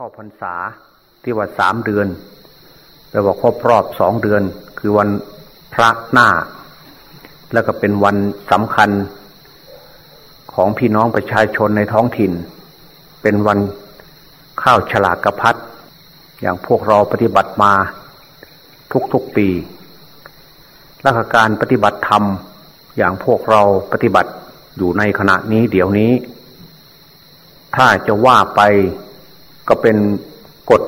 ข้อพรรษาที่ว่าสามเดือนแปลว่าครบรอบสองเดือน คือวันพระหน้า แล้วก็เป็นวันสำคัญของพี่น้องประชาชนในท้องถิ่น เป็นวันข้าวฉลากกระพัดอย่างพวกเราปฏิบัติมาทุกๆปีและการปฏิบัติธรรมอย่างพวกเราปฏิบัติอยู่ในขณะนี้เดี๋ยวนี้ ถ้าจะว่าไป ก็เป็นกฎ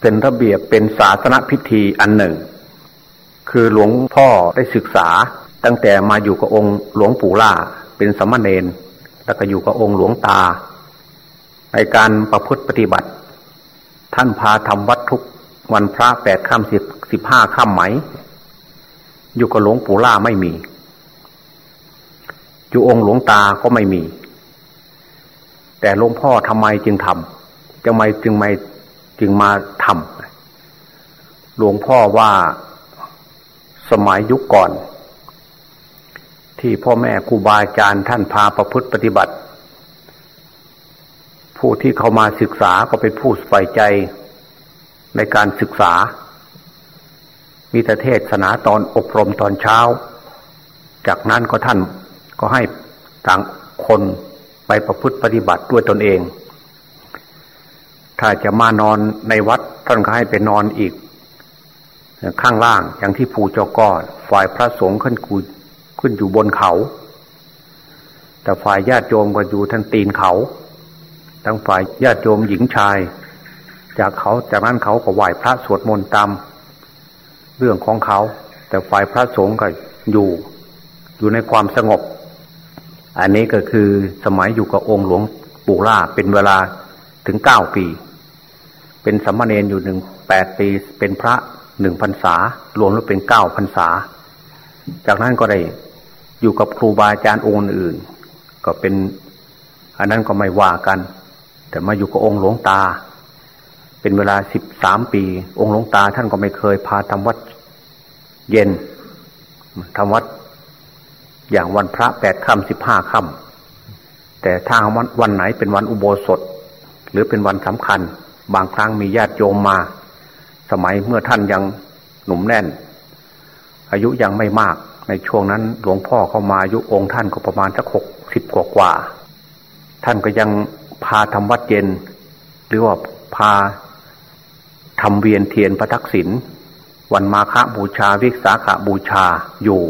เป็นระเบียบเป็นศาสนพิธีอันหนึ่ง คือหลวงพ่อได้ศึกษา ตั้งแต่มาอยู่กับองค์หลวงปู่ล่าเป็นสมณเณรแล้วก็อยู่กับองค์หลวงตา ในการประพฤติปฏิบัติ ท่านพาทำวัดทุกวันพระแปดค่ำสิบสิบห้าค่ำไหม อยู่กับหลวงปู่ล่าไม่มี อยู่องค์หลวงตาก็ไม่มี แต่หลวงพ่อทำไมจึงทำจะไมจึงไม่จึงมาทำหลวงพ่อว่าสมัยยุคก่อน ที่พ่อแม่ครูบาอาจารย์ท่านพาประพฤติปฏิบัติ ผู้ที่เขามาศึกษาก็เป็นผู้ใฝ่ใจในการศึกษา มีแต่เทศนาตอนอบรมตอนเช้า จากนั้นก็ท่านก็ให้ต่างคน ไปประพฤติปฏิบัติด้วยตนเอง ถ้าจะมานอนในวัดท่านก็ให้ไปนอนอีก ข้างล่างอย่างที่ภูจ้าก้อฝ่ายพระสงฆ์ขึ้นกูขึ้นอยู่บนเขา แต่ฝ่ายญาติโยมก็อยู่ทันตีนเขา ทั้งฝ่ายญาติโยมหญิงชาย จากเขาจากนั้นเขาก็ไหว้พระสวดมนต์ตามเรื่องของเขา แต่ฝ่ายพระสงฆ์ก็อยู่ อยู่ในความสงบ อันนี้ก็คือสมัยอยู่กับองค์หลวงปู่ล่าเป็นเวลาถึงเก้าปี เป็นสัมมาเนอยู่หนึ่งแปดปี เป็นพระหนึ่งพรรษา รวมแล้วเป็นเก้าพรรษา จากนั้นก็ได้อยู่กับครูบาอาจารย์องค์อื่น ก็เป็น อันนั้นก็ไม่ว่ากัน แต่มาอยู่กับองค์หลวงตา เป็นเวลาสิบสามปี องค์หลวงตาท่านก็ไม่เคยพาทำวัดเย็นทำวัด อย่างวันพระแปดค่ำสิบห้าค่ำแต่ถ้าวันวันไหนเป็นวันอุโบสถ หรือเป็นวันสำคัญ บางครั้งมีญาติโยมมา สมัยเมื่อท่านยังหนุ่มแน่น อายุยังไม่มากในช่วงนั้นหลวงพ่อเข้ามาอายุองค์ท่านก็ประมาณสักหกสิบกว่ากว่า ท่านก็ยังพาทำวัดเย็น หรือว่าพาทำเวียนเทียนประทักษิณวันมาฆบูชาวิสาขาบูชาอยู่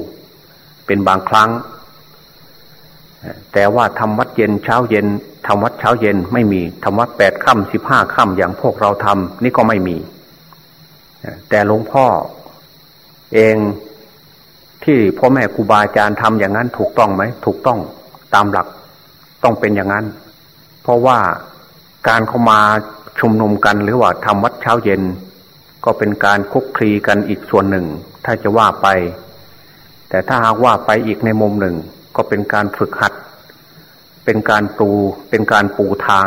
เป็นบางครั้ง แต่ว่าทำวัดเย็นเช้าเย็นทำวัดเช้าเย็นไม่มีทำวัดแปดค่ำสิบห้าค่ำอย่างพวกเราทำนี่ก็ไม่มี แต่หลวงพ่อเองที่พ่อแม่ครูบาอาจารย์ทำอย่างนั้นถูกต้องไหมถูกต้องตามหลักต้องเป็นอย่างนั้น เพราะว่าการเข้ามาชุมนุมกันหรือว่าทำวัดเช้าเย็น ก็เป็นการคุกคลีกันอีกส่วนหนึ่ง ถ้าจะว่าไป แต่ถ้าหากว่าไปอีกในมุมหนึ่งก็เป็นการฝึกหัด เป็นการปูเป็นการปูทาง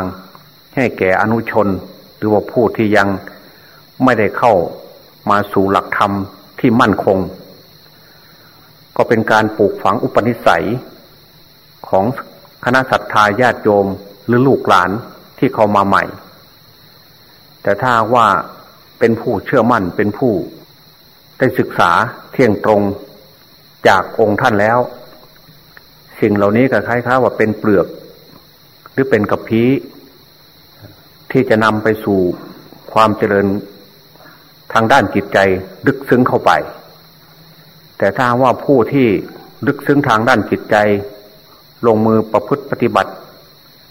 ให้แก่อนุชน หรือว่าผู้ที่ยังไม่ได้เข้ามาสู่หลักธรรมที่มั่นคง ก็เป็นการปลูกฝังอุปนิสัย ของคณะสัตยาญาติโยมหรือลูกหลานที่เขามาใหม่ แต่ถ้าว่าเป็นผู้เชื่อมั่นเป็นผู้ ได้ศึกษาเที่ยงตรง จากองค์ท่านแล้ว สิ่งเหล่านี้ก็คล้ายๆว่าเป็นเปลือก หรือเป็นกระพี้ที่จะนำไปสู่ความเจริญทางด้านจิตใจลึกซึ้งเข้าไป แต่ถ้าว่าผู้ที่ลึกซึ้งทางด้านจิตใจ ลงมือประพฤติปฏิบัติ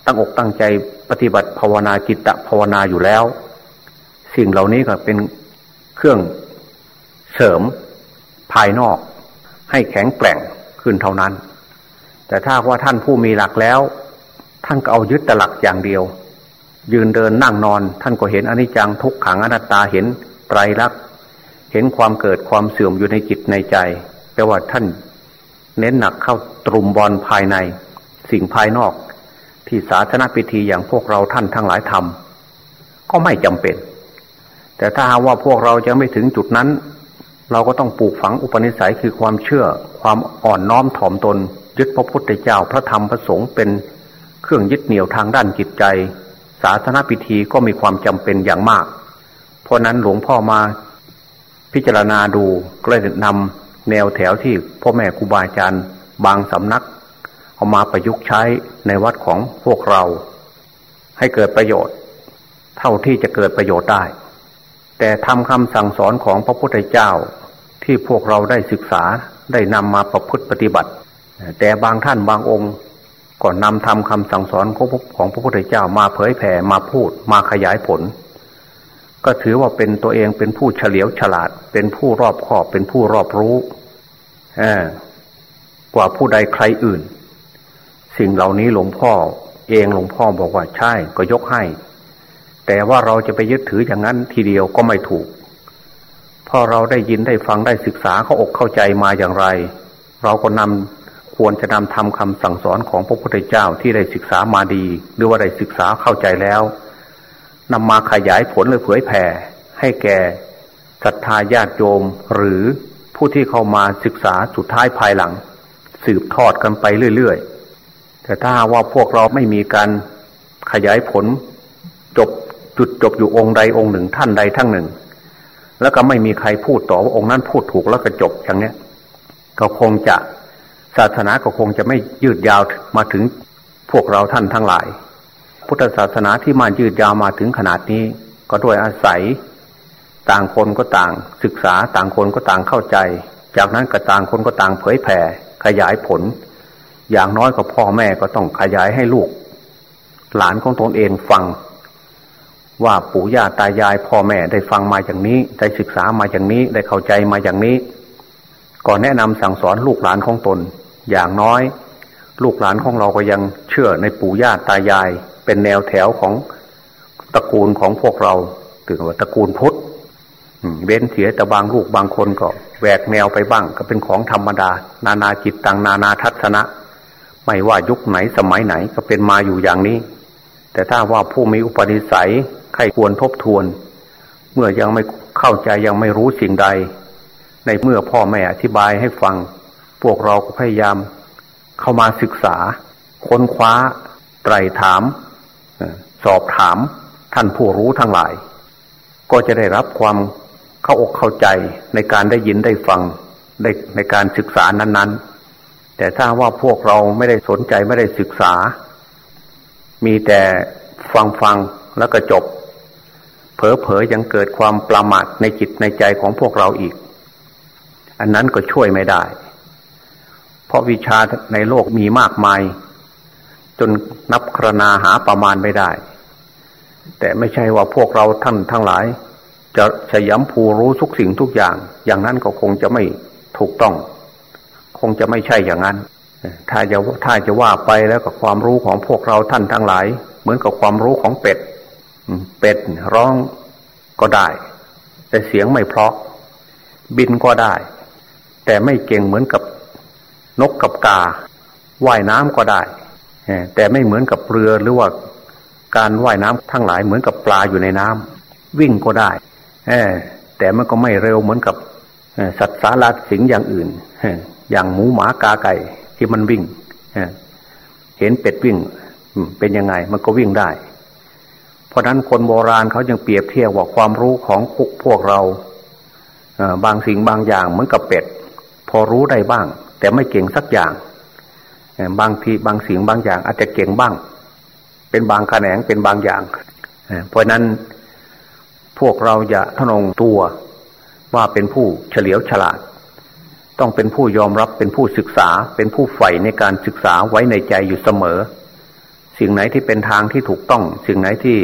ตั้งอกตั้งใจปฏิบัติภาวนาจิตตภาวนาอยู่แล้ว สิ่งเหล่านี้ก็เป็นเครื่องเสริมภายนอก ให้แข็งแกร่งขึ้นเท่านั้น แต่ถ้าว่าท่านผู้มีหลักแล้ว ท่านก็เอายึดแต่หลักอย่างเดียว ยืนเดินนั่งนอน ท่านก็เห็นอนิจจังทุกขังอนัตตาเห็นไตรลักษณ์เห็นความเกิดความเสื่อมอยู่ในจิตในใจ แต่ว่าท่านเน้นหนักเข้าตรุมบอลภายใน สิ่งภายนอก ที่ศาสนาพิธีอย่างพวกเราท่านทั้งหลายทำก็ไม่จำเป็น แต่ถ้าว่าพวกเราจะไม่ถึงจุดนั้น เราก็ต้องปลูกฝังอุปนิสัยคือความเชื่อความอ่อนน้อมถ่อมตน ยึดพระพุทธเจ้าพระธรรมพระสงฆ์เป็นเครื่องยึดเหนี่ยวทางด้านจิตใจ ศาสนาพิธีก็มีความจำเป็นอย่างมาก เพราะนั้นหลวงพ่อมาพิจารณาดูก็เลยนำแนวแถวที่พ่อแม่ครูบาอาจารย์บางสำนัก เอามาประยุกต์ใช้ในวัดของพวกเรา ให้เกิดประโยชน์ เท่าที่จะเกิดประโยชน์ได้ แต่ทำคำสั่งสอนของพระพุทธเจ้า ที่พวกเราได้ศึกษาได้นำมาประพฤติปฏิบัติ แต่บางท่านบางองค์ก็นำทำคำสั่งสอนของพระพุทธเจ้ามาเผยแผ่มาพูดมาขยายผล ก็ถือว่าเป็นตัวเองเป็นผู้เฉลียวฉลาด เป็นผู้รอบคอบเป็นผู้รอบรู้กว่าผู้ใดใครอื่น สิ่งเหล่านี้หลวงพ่อ เองหลวงพ่อบอกว่าใช่ก็ยกให้ แต่ว่าเราจะไปยึดถืออย่างนั้นทีเดียวก็ไม่ถูก พอเราได้ยินได้ฟังได้ศึกษาเข้าอกเข้าใจมาอย่างไร เราก็นำควรจะนำทำคำสั่งสอนของพระพุทธเจ้าที่ได้ศึกษามาดี หรือว่าได้ศึกษาเข้าใจแล้วนำมาขยายผลหรือเผยแผ่ ให้แก่ศรัทธาญาติโยมหรือผู้ที่เข้ามาศึกษาสุดท้ายภายหลัง สืบทอดกันไปเรื่อยๆ แต่ถ้าว่าพวกเราไม่มีการขยายผลจบจุดจบอยู่องค์ใดองค์หนึ่งท่านใดทั้งหนึ่ง แล้วก็ไม่มีใครพูดต่อว่าองค์นั้นพูดถูกแล้วก็จบอย่างเนี้ยก็คงจะศาสนาก็คงจะไม่ยืดยาวมาถึงพวกเราท่านทั้งหลาย พุทธศาสนาที่มายืดยาวมาถึงขนาดนี้ ก็ด้วยอาศัย ต่างคนก็ต่างศึกษาต่างคนก็ต่างเข้าใจ จากนั้นก็ต่างคนก็ต่างเผยแผ่ขยายผล อย่างน้อยก็พ่อแม่ก็ต้องขยายให้ลูก หลานของตนเองฟัง ว่าปู่ย่าตายายพ่อแม่ได้ฟังมาอย่างนี้ ได้ศึกษามาอย่างนี้ได้เข้าใจมาอย่างนี้ ก่อนแนะนำสั่งสอนลูกหลานของตน อย่างน้อย ลูกหลานของเราก็ยังเชื่อในปู่ย่าตายาย เป็นแนวแถวของตระกูลของพวกเราถือว่าตระกูลพุทธเว้นเสียแต่บางลูกบางคนก็แหวกแนวไปบ้าง ก็เป็นของธรรมดา นานาจิตตังนานาทัศนะ ไม่ว่ายุคไหนสมัยไหนก็เป็นมาอยู่อย่างนี้ แต่ถ้าว่าผู้มีอุปนิสัย ใครควรทบทวน เมื่อยังไม่เข้าใจยังไม่รู้สิ่งใด ในเมื่อพ่อแม่อธิบายให้ฟัง พวกเราก็พยายาม เข้ามาศึกษา ค้นคว้า ไตรถาม สอบถามท่านผู้รู้ทั้งหลาย ก็จะได้รับความเข้าอกเข้าใจในการได้ยินได้ฟังในในการศึกษานั้นๆ แต่ถ้าว่าพวกเราไม่ได้สนใจไม่ได้ศึกษา มีแต่ฟังฟังแล้วก็จบ เผลอๆยังเกิดความประมาทในจิตในใจของพวกเราอีก อันนั้นก็ช่วยไม่ได้ เพราะวิชาในโลกมีมากมาย จนนับครนาหาประมาณไม่ได้ แต่ไม่ใช่ว่าพวกเราท่านทั้งหลาย จะฉยำภูรู้ทุกสิ่งทุกอย่าง อย่างนั้นก็คงจะไม่ถูกต้อง คงจะไม่ใช่อย่างนั้น ถ้าจะถ้าจะว่าไปแล้วกับความรู้ของพวกเราท่านทั้งหลาย เหมือนกับความรู้ของเป็ด เป็ดร้องก็ได้ แต่เสียงไม่เพราะ บินก็ได้ แต่ไม่เก่งเหมือนกับนกกับกาว่ายน้ำก็ได้แต่ไม่เหมือนกับเรือหรือว่าการว่ายน้ำทั้งหลายเหมือนกับปลาอยู่ในน้ำวิ่งก็ได้แต่มันก็ไม่เร็วเหมือนกับสัตว์สาราสิงอย่างอื่นอย่างหมูหมากาไก่ที่มันวิ่งเห็นเป็ดวิ่งเป็นยังไง มันก็วิ่งได้ เพราะนั้นคนโบราณเขายังเปรียบเทียบว่าความรู้ของพวกเราบางสิ่งบางอย่างเหมือนกับเป็ด พอรู้ได้บ้าง แต่ไม่เก่งสักอย่างบางทีบางสิ่งบางอย่าง อาจจะเก่งบ้าง เป็นบางแขนงเป็นบางอย่างเพราะนั้นพวกเราอย่าทนงตัวว่าเป็นผู้เฉลียวฉลาด ต้องเป็นผู้ยอมรับเป็นผู้ศึกษา เป็นผู้ใฝ่ในการศึกษาไว้ในใจอยู่เสมอ สิ่งไหนที่เป็นทางที่ถูกต้อง สิ่งไหนที่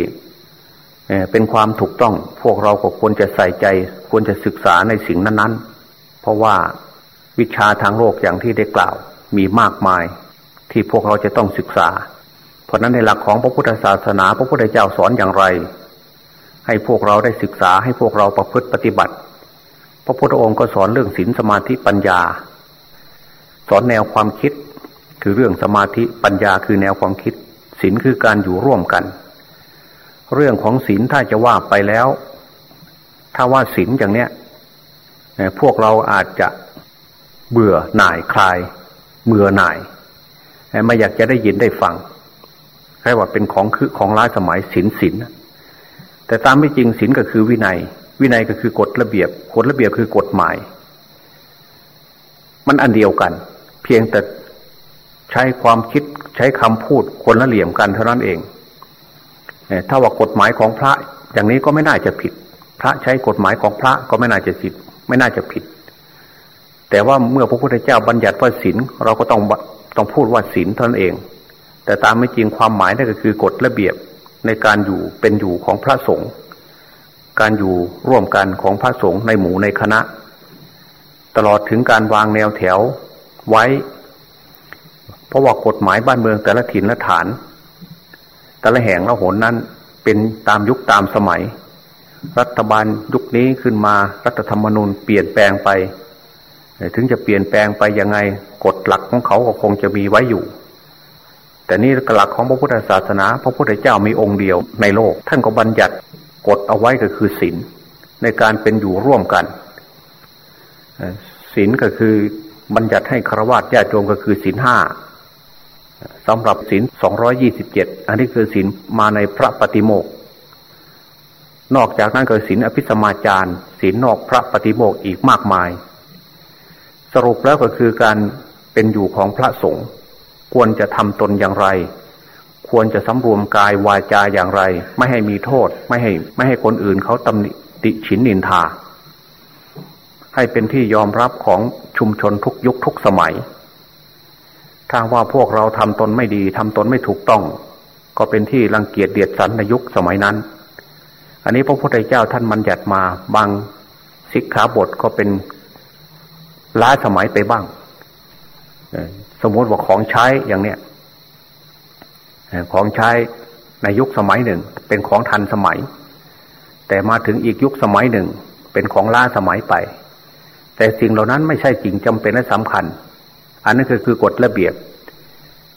เป็นความถูกต้อง พวกเราก็ควรจะใส่ใจ ควรจะศึกษาในสิ่งนั้น ๆ เพราะว่าวิชาทางโลกอย่างที่ได้กล่าวมีมากมาย ที่พวกเราจะต้องศึกษา เพราะนั้นในหลักของพระพุทธศาสนา พระพุทธเจ้าสอนอย่างไร ให้พวกเราได้ศึกษาให้พวกเราประพฤติปฏิบัติ พระพุทธองค์ก็สอนเรื่องศีลสมาธิปัญญา สอนแนวความคิดคือเรื่องสมาธิปัญญาคือแนวความคิด ศีลคือการอยู่ร่วมกัน เรื่องของศีลถ้าจะว่าไปแล้ว ถ้าว่าศีลอย่างเนี้ยพวกเราอาจจะเบื่อหน่ายคลายเบื่อหน่ายไม่อยากจะได้ยินได้ฟังค่ว่าเป็นของคือของล้าสมัยศีลศีลแต่ตามไม่จริงศีลก็คือวินัย วินัยก็คือกฎระเบียบกฎระเบียบคือกฎหมาย มันอันเดียวกัน เพียงแต่ ใช้ความคิดใช้คำพูดคนละเหลี่ยมกันเท่านั้นเองถ้าว่ากฎหมายของพระอย่างนี้ก็ไม่น่าจะผิด พระใช้กฎหมายของพระก็ไม่น่าจะผิด ไม่น่าจะผิด แต่ว่าเมื่อพระพุทธเจ้าบัญญัติว่าศีลเราก็ต้องต้องพูดว่าศีลเท่านั้นเอง แต่ตามไม่จริงความหมายนั่นก็คือกฎระเบียบในการอยู่เป็นอยู่ของพระสงฆ์การอยู่ร่วมกันของพระสงฆ์ในหมู่ในคณะ ตลอดถึงการวางแนวแถวไว้ เพราะว่ากฎหมายบ้านเมืองแต่ละถิ่นละฐาน แต่ละแห่งละหนนั้นเป็นตามยุคตามสมัย รัฐบาลยุคนี้ขึ้นมารัฐธรรมนูญเปลี่ยนแปลงไป ถึงจะเปลี่ยนแปลงไปยังไงกฎหลักของเขาก็คงจะมีไว้อยู่ แต่นี่หลักของพระพุทธศาสนา พระพุทธเจ้ามีองค์เดียวในโลก ท่านก็บัญญัติกฎเอาไว้ก็คือศีลในการเป็นอยู่ร่วมกันศีลก็คือบัญญัติให้ครวญญาติโยมก็คือศีลห้า สำหรับศีลสองร้อยี่สิบเจ็ดอันนี้คือศีลมาในพระปฏิโมกนอกจากนั้นก็ศีลอภิสมาจารศีลนอกพระปฏิโมกอีกมากมาย สรุปแล้วก็คือการเป็นอยู่ของพระสงฆ์ควรจะทำตนอย่างไร ควรจะสำรวมกายวาจาอย่างไร ไม่ให้มีโทษ ไม่ให้ไม่ให้คนอื่นเขาตำหนิติฉินนินทา ให้เป็นที่ยอมรับของชุมชนทุกยุคทุกสมัย ถ้าว่าพวกเราทำตนไม่ดีทำตนไม่ถูกต้อง ก็เป็นที่รังเกียจเดียดสันในยุคสมัยนั้น อันนี้พระพุทธเจ้าท่านบัญญัติมาบางสิกขาบทก็เป็นล้าสมัยไปบ้างสมมติว่าของใช้อย่างเนี้ยของใช้ในยุคสมัยหนึ่ง เป็นของทันสมัย แต่มาถึงอีกยุคสมัยหนึ่ง เป็นของล้าสมัยไป แต่สิ่งเหล่านั้นไม่ใช่จริงจำเป็นและสำคัญ อันนั้นคือคือกฎระเบียบ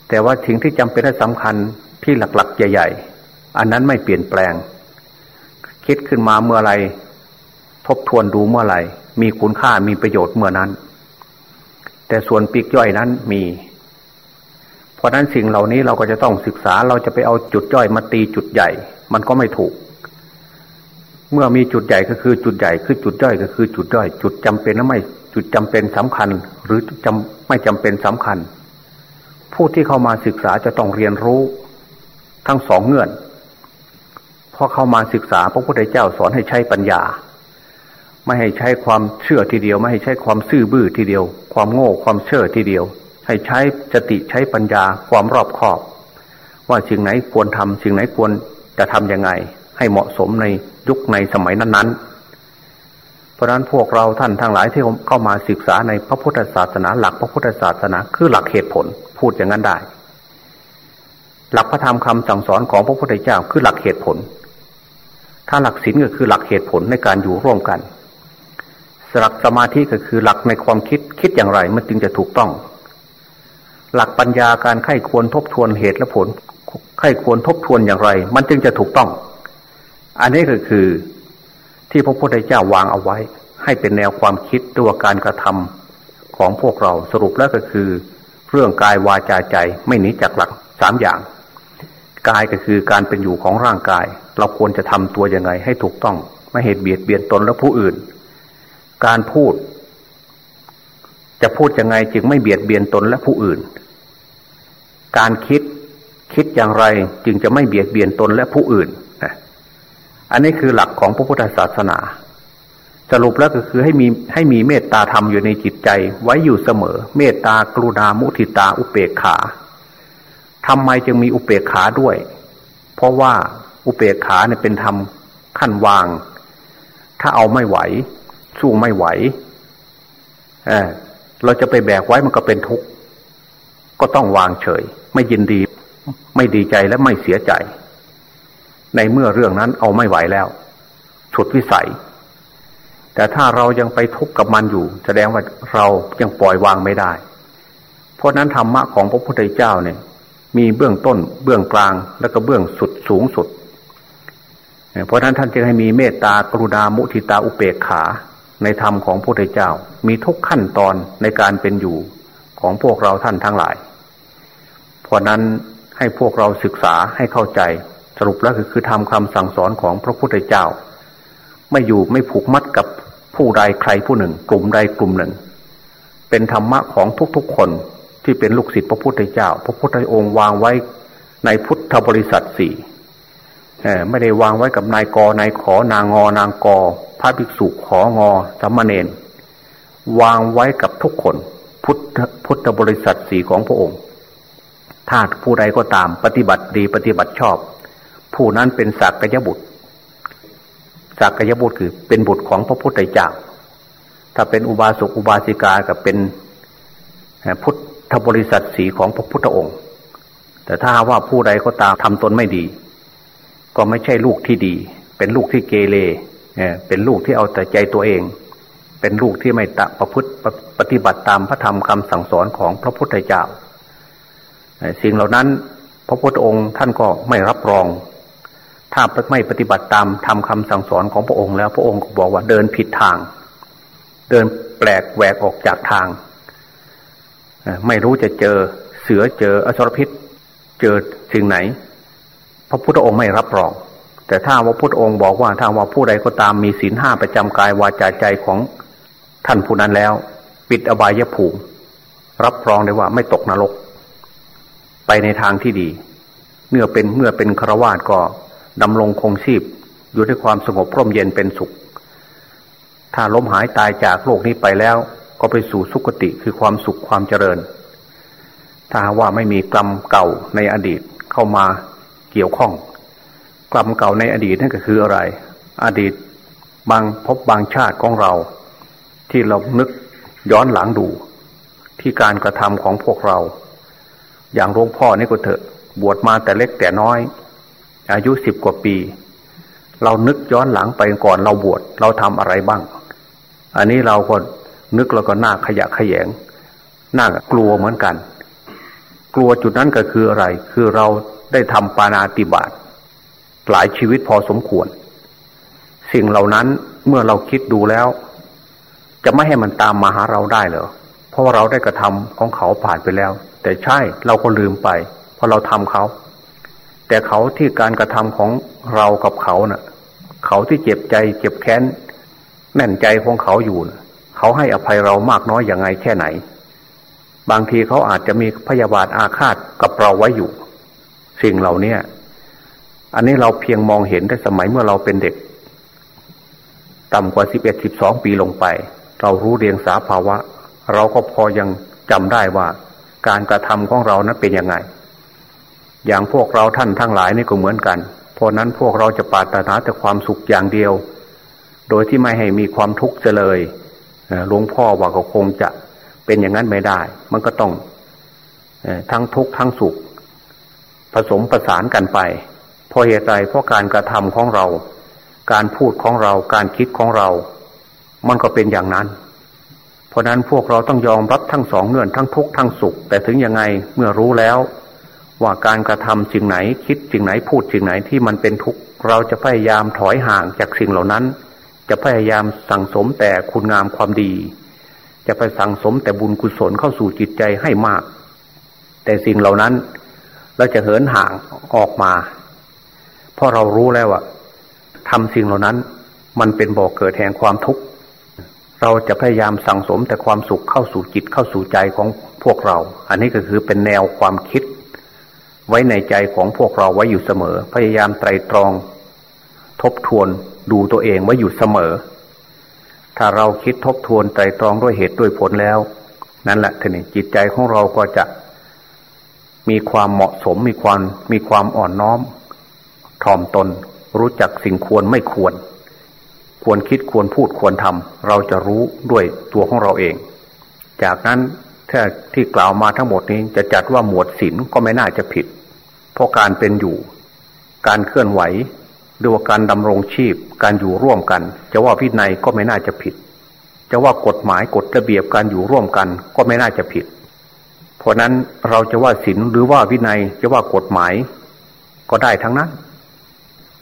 แต่ว่าสิ่งที่จำเป็นและสำคัญที่หลักๆ ใหญ่ ๆ อันนั้นไม่เปลี่ยนแปลง คิดขึ้นมาเมื่อไรทบทวนดูเมื่อไรมีคุณค่ามีประโยชน์เมื่อนั้น แต่ส่วนปีกย่อยนั้นมี เพราะนั้นสิ่งเหล่านี้เราก็จะต้องศึกษาเราจะไปเอาจุดย่อยมาตีจุดใหญ่ มันก็ไม่ถูก เมื่อมีจุดใหญ่ก็คือจุดใหญ่คือจุดย่อยก็คือจุดย่อย จุดจำเป็นและไม่จุดจำเป็นสำคัญ หรือจำไม่จำเป็นสำคัญ ผู้ที่เข้ามาศึกษาจะต้องเรียนรู้ทั้งสองเงื่อนพอเข้ามาศึกษาพระพุทธเจ้าสอนให้ใช้ปัญญา ไม่ให้ใช้ความเชื่อทีเดียว ไม่ให้ใช้ความซื่อบื้อทีเดียว ความโง่ความเชื่อทีเดียว ให้ใช้สติใช้ปัญญาความรอบคอบ ว่าสิ่งไหนควรทำสิ่งไหนควรจะทํำยังไง ให้เหมาะสมในยุคในสมัยนั้นๆ เพราะนั้นพวกเราท่านทั้งหลายที่เข้ามาศึกษาในพระพุทธศาสนา หลักพระพุทธศาสนาคือหลักเหตุผลพูดอย่างนั้นได้ หลักพระธรรมคำสั่งสอนของพระพุทธเจ้าคือหลักเหตุผล ถ้าหลักศีลก็คือหลักเหตุผลในการอยู่ร่วมกันหลักสมาธิก็คือหลักในความคิดคิดอย่างไรมันจึงจะถูกต้อง หลักปัญญาการไข้ควรทบทวนเหตุและผลไข้ควรทบทวนอย่างไร มันจึงจะถูกต้อง อันนี้ก็คือ ที่พระพุทธเจ้าวางเอาไว้ ให้เป็นแนวความคิดตัวการกระทำของพวกเราสรุปแล้วก็คือ เรื่องกายวาจาใจไม่หนีจากหลักสามอย่างกายก็คือการเป็นอยู่ของร่างกาย เราควรจะทำตัวยังไงให้ถูกต้อง ไม่เหตุเบียดเบียนตนและผู้อื่น การพูด จะพูดยังไงจึงไม่เบียดเบียนตนและผู้อื่น การคิดคิดอย่างไรจึงจะไม่เบียดเบียนตนและผู้อื่น อันนี้คือหลักของพระพุทธศาสนา สรุปแล้วก็คือให้มีให้มีเมตตาธรรมอยู่ในจิตใจไว้อยู่เสมอ เมตตากรุณามุทิตาอุเบกขาทำไมจึงมีอุเบกขาด้วย เพราะว่าอุเบกขาเนี่ยเป็นธรรมขั้นวาง ถ้าเอาไม่ไหว สู้ไม่ไหวเออเราจะไปแบกไว้มันก็เป็นทุกข์ก็ต้องวางเฉย ไม่ยินดี ไม่ดีใจและไม่เสียใจ ในเมื่อเรื่องนั้นเอาไม่ไหวแล้วฉุดวิสัย แต่ถ้าเรายังไปทุกข์กับมันอยู่ แสดงว่าเรายังปล่อยวางไม่ได้ เพราะนั้นธรรมะของพระพุทธเจ้าเนี่ย มีเบื้องต้น เบื้องกลางและก็เบื้องสุดสูงสุด เพราะนั้นท่านจึงให้มีเมตตากรุณามุทิตาอุเบกขาในธรรมของพระพุทธเจ้า มีทุกขั้นตอนในการเป็นอยู่ของพวกเราท่านทั้งหลาย เพราะนั้นให้พวกเราศึกษาให้เข้าใจ สรุปแล้วคือคือทำคำสั่งสอนของพระพุทธเจ้า ไม่อยู่ไม่ผูกมัดกับผู้ใดใครผู้หนึ่ง กลุ่มใดกลุ่มหนึ่ง เป็นธรรมะของทุกๆคนที่เป็นลูกศิษย์พระพุทธเจ้า พระพุทธองค์วางไว้ในพุทธบริษัทสี่ไม่ได้วางไว้กับนายกนายขอนางงอนางกอพระภิกษุของอสมณเณรวางไว้กับทุกคน พุทธพุทธบริษัทสี่ของพระองค์ถ้าผู้ใดก็ตามปฏิบัติดีปฏิบัติชอบ ผู้นั้นเป็นสักยบุตรสักยบุตรคือเป็นบุตรของพระพุทธเจ้า ถ้าเป็นอุบาสกอุบาสิกากับเป็นพุทธบริษัทสีของพระพุทธองค์ แต่ถ้าว่าผู้ใดก็ตามทำตนไม่ดี ก็ไม่ใช่ลูกที่ดี เป็นลูกที่เกเรเป็นลูกที่เอาแต่ใจตัวเอง เป็นลูกที่ไม่ตะประพฤติปฏิบัติตามพระธรรมคำสั่งสอนของพระพุทธเจ้าสิ่งเหล่านั้น พระพุทธองค์ท่านก็ไม่รับรอง ถ้าไม่ปฏิบัติตามทำคำสั่งสอนของพระองค์แล้ว พระองค์ก็บอกว่าเดินผิดทาง เดินแปลกแหวกออกจากทาง ไม่รู้จะเจอเสือเจออสรพิษ เจอสิ่งไหน พระพุทธองค์ไม่รับรอง แต่ถ้าว่าพุทธองค์บอกว่าถ้าว่าผู้ใดก็ตามมีศีลห้าประจำกายวาจาใจของท่านผู้นั้นแล้ว ปิดอบายภูมิรับรองได้ว่าไม่ตกนรก ไปในทางที่ดีเมื่อเป็นเมื่อเป็นครวาสก็ ดำรงคงชีพ อยู่ด้วยความสงบพร่มเย็นเป็นสุข ถ้าล้มหายตายจากโลกนี้ไปแล้ว ก็ไปสู่สุคติคือความสุขความเจริญ ถ้าว่าไม่มีกรรมเก่าในอดีตเข้ามาเกี่ยวข้อง กรรมเก่าในอดีตนั่นก็คืออะไร อดีตบางพบบางชาติของเรา ที่เรานึกย้อนหลังดู ที่การกระทำของพวกเรา อย่างหลวงพ่อนี่ก็เถอะ บวชมาแต่เล็กแต่น้อย อายุสิบกว่าปี เรานึกย้อนหลังไปก่อนเราบวชเราทำอะไรบ้าง อันนี้เราก็นึกแล้วก็น่าขยะขยงน่ากลัวเหมือนกัน กลัวจุดนั้นก็คืออะไร คือเราได้ทำปานาติบาตหลายชีวิตพอสมควร สิ่งเหล่านั้นเมื่อเราคิดดูแล้ว จะไม่ให้มันตามมาหาเราได้เหรอเพราะว่าเราได้กระทำของเขาผ่านไปแล้ว แต่ใช่เราก็ลืมไป เพราะเราทำเขา แต่เขาที่การกระทำของเรากับเขาเนะ่ะ เขาที่เจ็บใจเจ็บแค้นแน่นใจของเขาอยู่นะเขาให้อภัยเรามากน้อยอย่างไงแค่ไหน บางทีเขาอาจจะมีพยาบาทอาฆาตกับเราไว้อยู่ สิ่งเหล่านี้อันนี้เราเพียงมองเห็นได้สมัยเมื่อเราเป็นเด็ก ต่ำกว่าสิบเอ็ดสิบสองปีลงไป เรารู้เรียงสาภาวะ เราก็พอยังจำได้ว่า การกระทำของเรานั้นเป็นยังไง อย่างพวกเราท่านทั้งหลายนี่ก็เหมือนกัน เพราะนั้นพวกเราจะปรารถนาแต่ความสุขอย่างเดียว โดยที่ไม่ให้มีความทุกข์เลยหลวงพ่อว่าก็คงจะเป็นอย่างนั้นไม่ได้ มันก็ต้องทั้งทุกข์ทั้งสุข ผสมประสานกันไปเพราะเหตุใดเพราะการกระทำของเรา การพูดของเราการคิดของเรา มันก็เป็นอย่างนั้น เพราะนั้นพวกเราต้องยอมรับทั้งสองเงื่อนทั้งทุกข์ทั้งสุข แต่ถึงยังไงเมื่อรู้แล้ว ว่าการกระทำสิ่งไหนคิดสิ่งไหนพูดสิ่งไหนที่มันเป็นทุกข์เราจะพยายามถอยห่างจากสิ่งเหล่านั้น จะพยายามสั่งสมแต่คุณงามความดี จะไปสั่งสมแต่บุญกุศลเข้าสู่จิตใจให้มาก แต่สิ่งเหล่านั้นเราจะเหินห่างออกมา เพราะเรารู้แล้วว่าทำสิ่งเหล่านั้น มันเป็นบ่อกเกิดแห่งความทุกข์เราจะพยายามสั่งสมแต่ความสุขเข้าสู่จิตเข้าสู่ใจของพวกเรา อันนี้ก็คือเป็นแนวความคิด ไว้ในใจของพวกเราไว้อยู่เสมอ พยายามไตรตรอง ทบทวนดูตัวเองไว้อยู่เสมอ ถ้าเราคิดทบทวนไตรตรองด้วยเหตุด้วยผลแล้ว นั่นแหละทีนี้จิตใจของเราก็จะ มีความเหมาะสมมีความมีความอ่อนน้อมถ่อมตน รู้จักสิ่งควรไม่ควร ควรคิดควรพูดควรทำเราจะรู้ด้วยตัวของเราเอง จากนั้นถ้าที่กล่าวมาทั้งหมดนี้จะจัดว่าหมวดศีลก็ไม่น่าจะผิด เพราะการเป็นอยู่ การเคลื่อนไหวหรือว่าการดำรงชีพ การอยู่ร่วมกัน จะว่าวินัยก็ไม่น่าจะผิด จะว่ากฎหมายกฎระเบียบการอยู่ร่วมกันก็ไม่น่าจะผิด เพราะนั้นเราจะว่าศีลหรือว่าวินัยจะว่ากฎหมายก็ได้ทั้งนั้น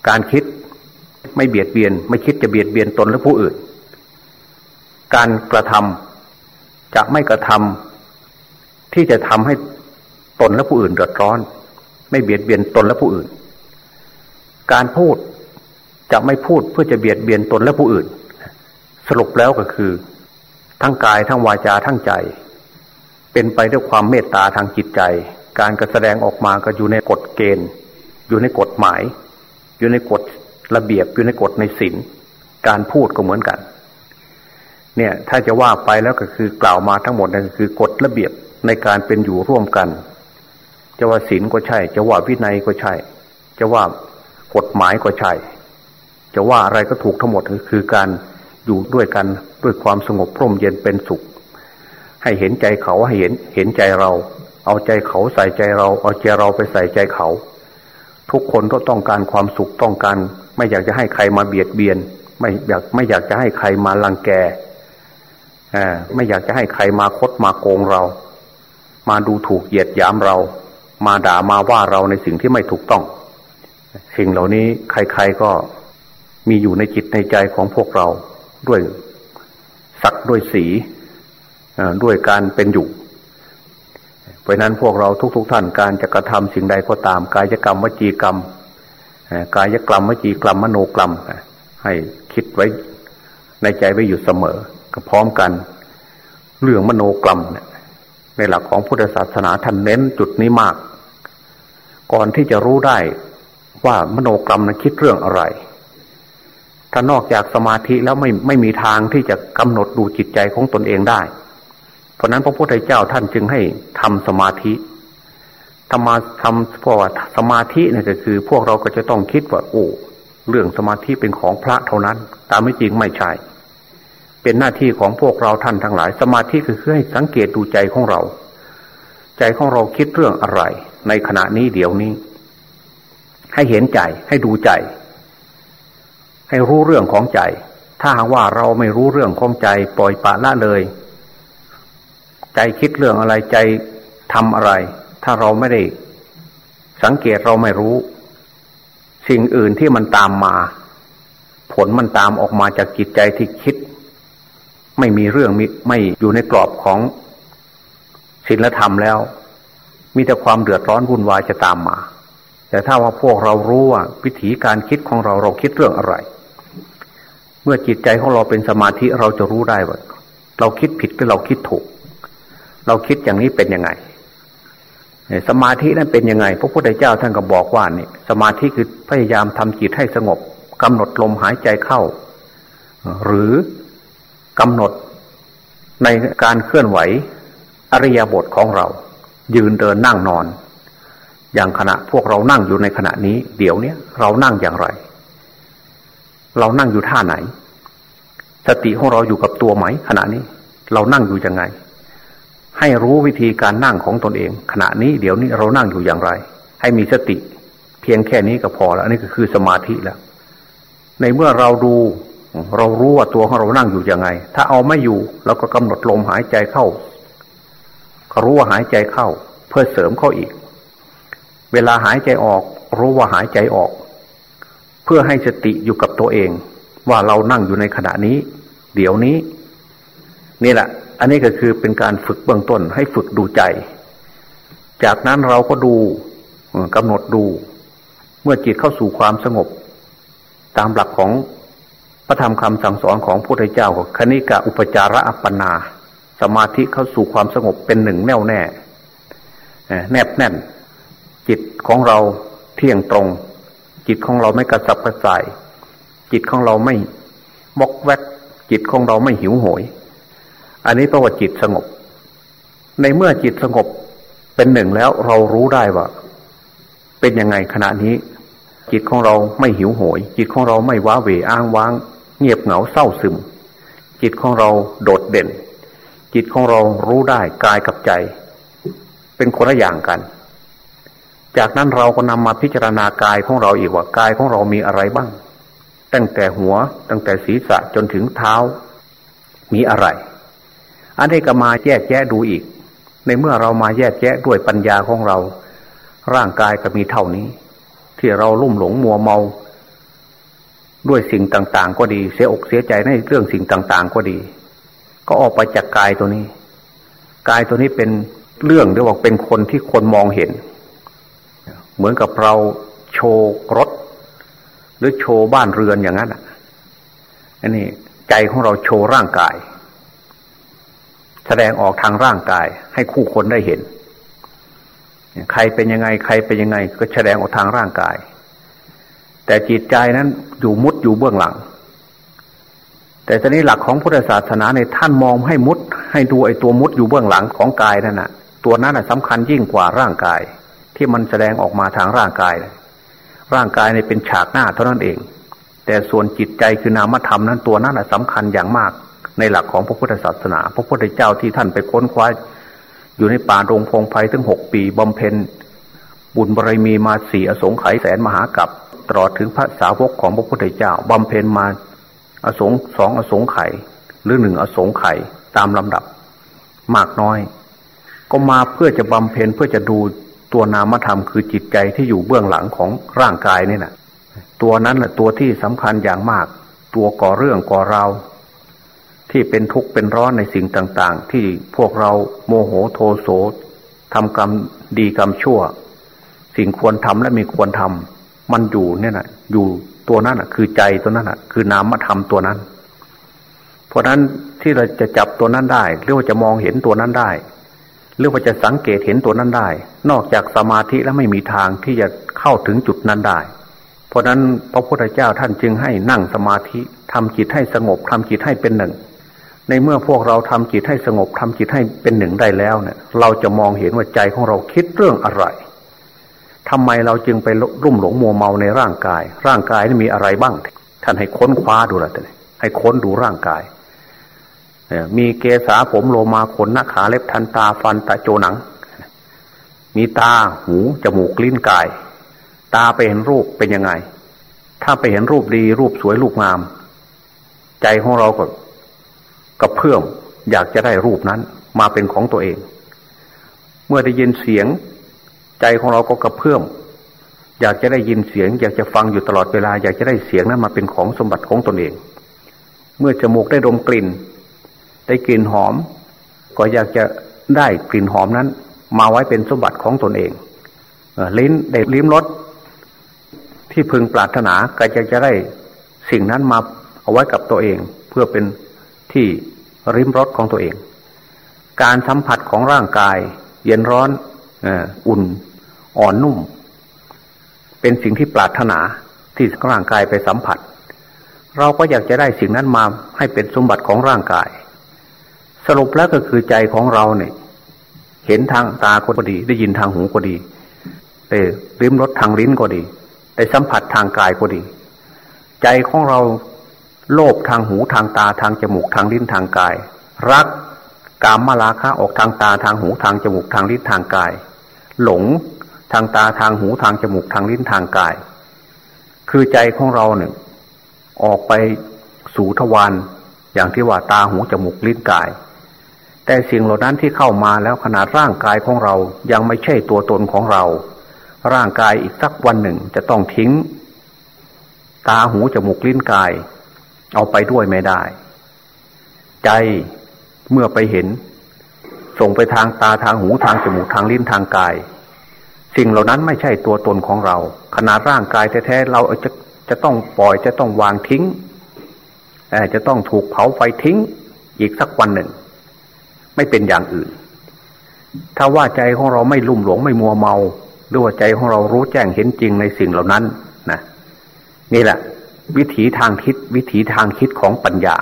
การคิดไม่เบียดเบียน ไม่คิดจะเบียดเบียนตนและผู้อื่น การกระทำจะไม่กระทำที่จะทำให้ตนและผู้อื่นเดือดร้อน ไม่เบียดเบียนตนและผู้อื่น การพูดจะไม่พูดเพื่อจะเบียดเบียนตนและผู้อื่น สรุปแล้วก็คือ ทั้งกายทั้งวาจาทั้งใจ เป็นไปด้วยความเมตตาทางจิตใจ การกระแสดงออกมาก็อยู่ในกฎเกณฑ์ อยู่ในกฎหมาย อยู่ในกฎระเบียบอยู่ในกฎในศีลการพูดก็เหมือนกัน เนี่ยถ้าจะว่าไปแล้วก็คือกล่าวมาทั้งหมดนั่นคือกฎระเบียบในการเป็นอยู่ร่วมกัน จะว่าศีลก็ใช่ จะว่าวินัยก็ใช่ จะว่ากฎหมายก็ใช่ จะว่าอะไรก็ถูกทั้งหมดคือการอยู่ด้วยกันด้วยความสงบพร่มเย็นเป็นสุข ให้เห็นใจเขาให้เห็นเห็นใจเรา เอาใจเขาใส่ใจเรา เอาใจเราไปใส่ใจเขา ทุกคนก็ต้องการความสุขต้องการ ไม่อยากจะให้ใครมาเบียดเบียน ไม่อยากไม่อยากจะให้ใครมาลังแกไม่อยากจะให้ใครมาคดมาโกงเรา มาดูถูกเหยียดหยามเรา มาด่ามาว่าเราในสิ่งที่ไม่ถูกต้อง สิ่งเหล่านี้ใครๆก็มีอยู่ในจิตในใจของพวกเราด้วยสักด้วยสีด้วยการเป็นอยู่ เพราะนั้นพวกเราทุก ๆทท่านการจะกระทำสิ่งใดก็ตาม กายกรรมวจีกรรมกายกรรมวจีกรรมมโนกรรม ให้คิดไว้ในใจไว้อยู่เสมอก็พร้อมกัน เรื่องมโนกรรม ในหลักของพุทธศาสนาท่านเน้นจุดนี้มาก ก่อนที่จะรู้ได้ว่ามโนกรรมนั้นคิดเรื่องอะไร ถ้านอกจากสมาธิแล้วไม่ไม่มีทางที่จะกำหนดดูจิตใจของตนเองได้ เพราะนั้นพระพุทธเจ้าท่านจึงให้ทำสมาธิทำมาทำเพราะว่าสมาธิเนี่ยก็คือ พวกเราก็จะต้องคิดว่าโอ้เรื่องสมาธิเป็นของพระเท่านั้น ตามไม่จริงไม่ใช่ เป็นหน้าที่ของพวกเราท่านทั้งหลาย สมาธิคือให้สังเกตดูใจของเรา ใจของเราคิดเรื่องอะไร ในขณะนี้เดี๋ยวนี้ ให้เห็นใจให้ดูใจ ให้รู้เรื่องของใจ ถ้าหากว่าเราไม่รู้เรื่องของใจ ปล่อยปะละเลย ใจคิดเรื่องอะไรใจทำอะไร ถ้าเราไม่ได้ สังเกตเราไม่รู้ สิ่งอื่นที่มันตามมา ผลมันตามออกมาจากจิตใจที่คิด ไม่มีเรื่องมไม่อยู่ในกรอบของศีลธรรมแล้ว มีแต่ความเดือดร้อนวุ่นวายจะตามมา แต่ถ้าว่าพวกเรารู้ว่าวิธีการคิดของเราเราคิดเรื่องอะไร เมื่อจิตใจของเราเป็นสมาธิเราจะรู้ได้ว่าเราคิดผิดหรือเราคิดถูก เราคิดอย่างนี้เป็นยังไงสมาธินั้นเป็นยังไง พระพุทธเจ้าท่านก็บอกว่านี่สมาธิคือพยายามทำจิตให้สงบกำหนดลมหายใจเข้า หรือ กำหนดในการเคลื่อนไหวอริยบทของเรา ยืนเดินนั่งนอน อย่างขณะพวกเรานั่งอยู่ในขณะนี้ เดี๋ยวนี้เรานั่งอย่างไร เรานั่งอยู่ท่าไหน สติของเราอยู่กับตัวไหม ขณะนี้ เรานั่งอยู่ยังไง ให้รู้วิธีการนั่งของตนเอง ขณะนี้เดี๋ยวนี้เรานั่งอยู่อย่างไร ให้มีสติ เพียงแค่นี้ก็พอแล้วอันนี้ก็คือสมาธิแล้วในเมื่อเราดู เรารู้ว่าตัวของเรานั่งอยู่ยังไง ถ้าเอาไม่อยู่เราก็กำหนดลมหายใจเข้าก็รู้ว่าหายใจเข้า เพื่อเสริมเข้าอีก เวลาหายใจออก รู้ว่าหายใจออก เพื่อให้สติอยู่กับตัวเอง ว่าเรานั่งอยู่ในขณะนี้ เดี๋ยวนี้ นี่แหละ อันนี้ก็คือเป็นการฝึกเบื้องต้น ให้ฝึกดูใจ จากนั้นเราก็ดูกำหนดดู เมื่อจิตเข้าสู่ความสงบ ตามหลักของ พระธรรมคำสั่งสอนของพระพุทธเจ้าคณิกะอุปจาระอัปปนา สมาธิเข้าสู่ความสงบเป็นหนึ่งแน่วแน่แนบแน่น จิตของเราเที่ยงตรง จิตของเราไม่กระสับกระส่าย จิตของเราไม่มกแวกจิตของเราไม่หิวโหย อันนี้แปลว่าจิตสงบ ในเมื่อจิตสงบเป็นหนึ่งแล้วเรารู้ได้ว่า เป็นยังไงขณะนี้ จิตของเราไม่หิวโหย จิตของเราไม่ว้าเหวอ้างว้าง เงียบเหงาเศร้าซึม จิตของเราโดดเด่น จิตของเรารู้ได้กายกับใจ เป็นคนละอย่างกัน จากนั้นเราก็นำมาพิจารณากายของเราอีกว่ากายของเรามีอะไรบ้าง ตั้งแต่หัวตั้งแต่ศีรษะจนถึงเท้า มีอะไร อันนี้ก็มาแยกแยะดูอีก ในเมื่อเรามาแยกแยะด้วยปัญญาของเรา ร่างกายก็มีเท่านี้ ที่เราลุ่มหลงมัวเมา ด้วยสิ่งต่างๆ ก็ดี เสียอกเสียใจในเรื่องสิ่งต่างๆ ก็ดี ก็ออกไปจากกายตัวนี้ กายตัวนี้เป็นเรื่องเรียกว่าเป็นคนที่คนมองเห็น เหมือนกับเราโชว์รถ หรือโชว์บ้านเรือนอย่างนั้นอันนี้ใจของเราโชว์ร่างกาย แสดงออกทางร่างกาย ให้คู่คนได้เห็น ใครเป็นยังไง ใครเป็นยังไง ก็แสดงออกทางร่างกาย แต่จิตใจนั้นอยู่มุดอยู่เบื้องหลัง แต่ตอนนี้หลักของพุทธศาสนาในท่านมองให้มุด ให้ดูไอ้ตัวมุดอยู่เบื้องหลังของกายนั่นน่ะ ตัวนั้นน่ะสำคัญยิ่งกว่าร่างกาย ที่มันแสดงออกมาทางร่างกาย ร่างกายในเป็นฉากหน้าเท่านั้นเอง แต่ส่วนจิตใจคือนามธรรมนั้นตัวนั้นสำคัญอย่างมาก ในหลักของพระพุทธศาสนา พระพุทธเจ้าที่ท่านไปค้นคว้าอยู่ในป่ารงพงไพ่ถึงหกปีบำเพ็ญบุญบารมีมาสี่อสงไขยแสนมหากับ ตลอดถึงพระสาวกของพระพุทธเจ้าบำเพ็ญมา อสงสองอสงไขยหรือหนึ่งอสงไขยตามลำดับ มากน้อย ก็มาเพื่อจะบำเพ็ญเพื่อจะดูตัวนามธรรมคือจิตใจที่อยู่เบื้องหลังของร่างกายนี่แหละตัวนั้นแหละตัวที่สำคัญอย่างมาก ตัวก่อเรื่องก่อเราที่เป็นทุกข์เป็นร้อนในสิ่งต่าง ๆ ที่พวกเราโมโหโทโสทำกรรมดีกรรมชั่ว สิ่งควรทำและไม่ควรทำ มันอยู่เนี่ยนะอยู่ตัวนั้นนะคือใจตัวนั้นนะคือนามธรรมตัวนั้น เพราะนั้นที่เราจะจับตัวนั้นได้หรือว่าจะมองเห็นตัวนั้นได้ หรือว่าจะสังเกตเห็นตัวนั้นได้ นอกจากสมาธิแล้วไม่มีทางที่จะเข้าถึงจุดนั้นได้ เพราะนั้นพระพุทธเจ้าท่านจึงให้นั่งสมาธิทำจิตให้สงบทำจิตให้เป็นหนึ่ง ในเมื่อพวกเราทำจิตให้สงบทำจิตให้เป็นหนึ่งได้แล้วเนี่ย เราจะมองเห็นว่าใจของเราคิดเรื่องอะไร ทำไมเราจึงไปรุ่มหลงมัวเมาในร่างกาย ร่างกายนี่มีอะไรบ้าง ท่านให้ค้นคว้าดูละแต่ให้ค้นดูร่างกายมีเกษาผมโลมาขนหน้าขาเล็บทันตาฟันตะโจหนัง มีตาหูจมูกลิ้นกาย ตาไปเห็นรูปเป็นยังไง ถ้าไปเห็นรูปดีรูปสวยรูปงาม ใจของเราก็กระเพื่อมอยากจะได้รูปนั้น มาเป็นของตัวเอง เมื่อได้ยินเสียง ใจของเราก็กระเพื่อมอยากจะได้ยินเสียง อยากจะฟังอยู่ตลอดเวลา อยากจะได้เสียงนั้นมาเป็นของสมบัติของตนเอง เมื่อจมูกได้ดมกลิ่น ได้กลิ่นหอม ก็อยากจะได้กลิ่นหอมนั้น มาไว้เป็นสมบัติของตนเองลิ้นได้ลิ้มรสที่พึงปรารถนาก็จะจะได้สิ่งนั้นมาเอาไว้กับตัวเอง เพื่อเป็นที่ริมรสของตัวเอง การสัมผัสของร่างกาย เย็นร้อนอุ่น อ่อนนุ่ม เป็นสิ่งที่ปรารถนาที่ร่างกายไปสัมผัส เราก็อยากจะได้สิ่งนั้นมาให้เป็นสมบัติของร่างกาย สรุปแล้วก็คือใจของเราเนี่ย เห็นทางตาก็ดี ได้ยินทางหูก็ดีเอริมรสทางลิ้นก็ดี ได้สัมผัสทางกายก็ดี ใจของเราโลภทางหูทางตาทางจมูกทางลิ้นทางกาย รักกามมาลาคะออกทางตาทางหูทางจมูกทางลิ้นทางกาย หลง ทางตาทางหูทางจมูกทางลิ้นทางกาย คือใจของเราเนี่ยออกไปสู่ทวารอย่างที่ว่าตาหูจมูกลิ้นกาย แต่สิ่งเหล่านั้นที่เข้ามาแล้วขนาดร่างกายของเรายังไม่ใช่ตัวตนของเรา ร่างกายอีกสักวันหนึ่งจะต้องทิ้ง ตาหูจมูกลิ้นกาย เอาไปด้วยไม่ได้ ใจเมื่อไปเห็น ส่งไปทางตาทางหูทางจมูกทางลิ้นทางกาย สิ่งเหล่านั้นไม่ใช่ตัวตนของเรา ขนาดร่างกายแท้ๆเราจะจะต้องปล่อยจะต้องวางทิ้งจะต้องถูกเผาไฟทิ้ง อีกสักวันหนึ่ง ไม่เป็นอย่างอื่น ถ้าว่าใจของเราไม่ลุ่มหลงไม่มัวเมาด้วยใจของเรารู้แจ้งเห็นจริงในสิ่งเหล่านั้นนะนี่แหละ วิถีทางคิดวิถีทางคิดของปัญญา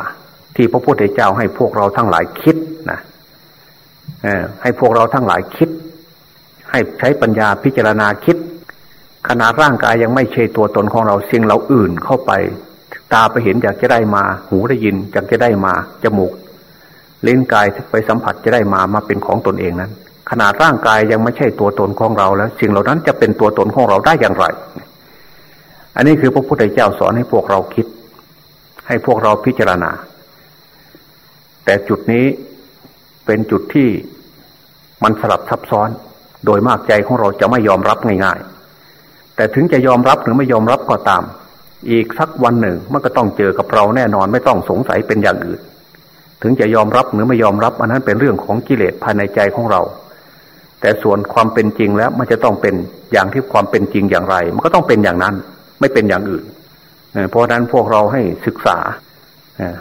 ที่พระพุทธเจ้าให้พวกเราทั้งหลายคิดนะให้พวกเราทั้งหลายคิด ให้ใช้ปัญญาพิจารณาคิดขนาดร่างกายยังไม่ใช่ตัวตนของเราเสิ่งเราอื่นเข้าไป ตาไปเห็นอยากจะได้มา หูได้ยินอยากจะได้มาจมูกเล่นกายไปสัมผัสจะได้มามาเป็นของตนเองนั้น ขนาดร่างกายยังไม่ใช่ตัวตนของเราแล้วสิ่งเหล่านั้นจะเป็นตัวตนของเราได้อย่างไร อันนี้คือพระพุทธเจ้าสอนให้พวกเราคิด ให้พวกเราพิจารณา แต่จุดนี้เป็นจุดที่มันสลับซับซ้อน โดยมากใจของเราจะไม่ยอมรับง่ายๆ แต่ถึงจะยอมรับหรือไม่ยอมรับก็ตาม อีกสักวันหนึ่งมันก็ต้องเจอกับเราแน่นอนไม่ต้องสงสัยเป็นอย่างอื่น ถึงจะยอมรับหรือไม่ยอมรับ อันนั้นเป็นเรื่องของกิเลสภายในใจของเรา แต่ส่วนความเป็นจริงแล้วมันจะต้องเป็นอย่างที่ความเป็นจริงอย่างไร มันก็ต้องเป็นอย่างนั้น ไม่เป็นอย่างอื่น เพราะนั้นพวกเราให้ศึกษา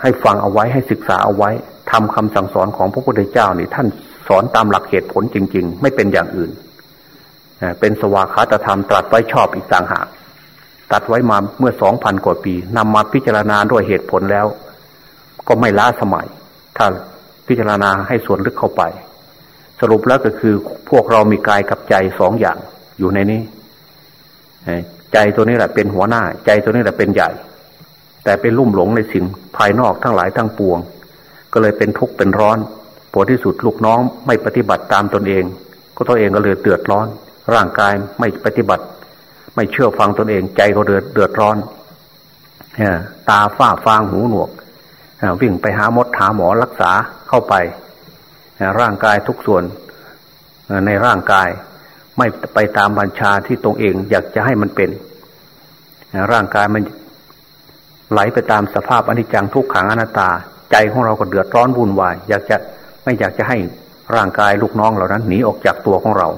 ให้ฟังเอาไว้ให้ศึกษาเอาไว้ทำคำสั่งสอนของพระพุทธเจ้านี่ท่านสอนตามหลักเหตุผลจริง ๆ ไม่เป็นอย่างอื่น เป็นสวากขาตธรรมตรัสไว้ชอบอีกต่างหากตัดไว้มาเมื่อสองพันกว่าปีนำมาพิจารณาด้วยเหตุผลแล้ว ก็ไม่ล้าสมัย ถ้าพิจารณาให้ส่วนลึกเข้าไป สรุปแล้วก็คือพวกเรามีกายกับใจสองอย่างอยู่ในนี้ ใจตัวนี้แหละเป็นหัวหน้า ใจตัวนี้แหละเป็นใหญ่ แต่เป็นลุ่มหลงในสิ่งภายนอกทั้งหลายทั้งปวง ก็เลยเป็นทุกข์เป็นร้อนผลที่สุดลูกน้องไม่ปฏิบัติตามตนเอง ก็ตัวเองก็เลยเดือดร้อน ร่างกายไม่ปฏิบัติ ไม่เชื่อฟังตนเอง ใจก็เดือดเดือดร้อนตาฝ้าฟางหูหนวกวิ่งไปหามดหาหมอรักษาเข้าไปร่างกายทุกส่วนในร่างกายไม่ไปตามบัญชาที่ตรงเอง อยากจะให้มันเป็น ร่างกายมัน ไหลไปตามสภาพอนิจจังทุกขังอนัตตา ใจของเราก็เดือดร้อนวุ่นวาย อยากจะไม่อยากจะให้ร่างกายลูกน้องเหล่านั้นหนีออกจากตัวของเรา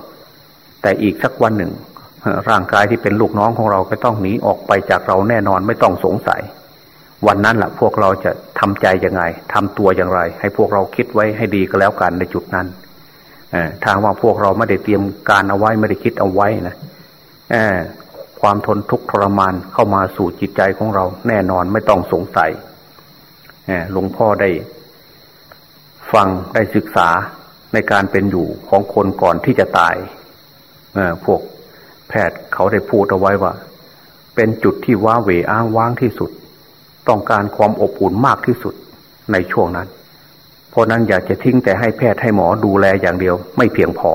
แต่อีกสักวันหนึ่ง ร่างกายที่เป็นลูกน้องของเราก็ต้องหนีออกไปจากเราแน่นอนไม่ต้องสงสัย วันนั้นแหละพวกเราจะทำใจยังไงทำตัวอย่างไร ให้พวกเราคิดไว้ให้ดีก็แล้วกันในจุดนั้นทางว่าพวกเราไม่ได้เตรียมการเอาไว้ไม่ได้คิดเอาไว้นะ ความทนทุกข์ทรมานเข้ามาสู่จิตใจของเรา แน่นอนไม่ต้องสงสัยหลวงพ่อได้ ฟังได้ศึกษาในการเป็นอยู่ของคนก่อนที่จะตายพวกแพทย์เขาได้พูดเอาไว้ว่า เป็นจุดที่ว้าเหวอ้างว้างที่สุด ต้องการความอบอุ่นมากที่สุดในช่วงนั้น เพราะนั้นอยากจะทิ้งแต่ให้แพทย์ให้หมอดูแลอย่างเดียว ไม่เพียงพอ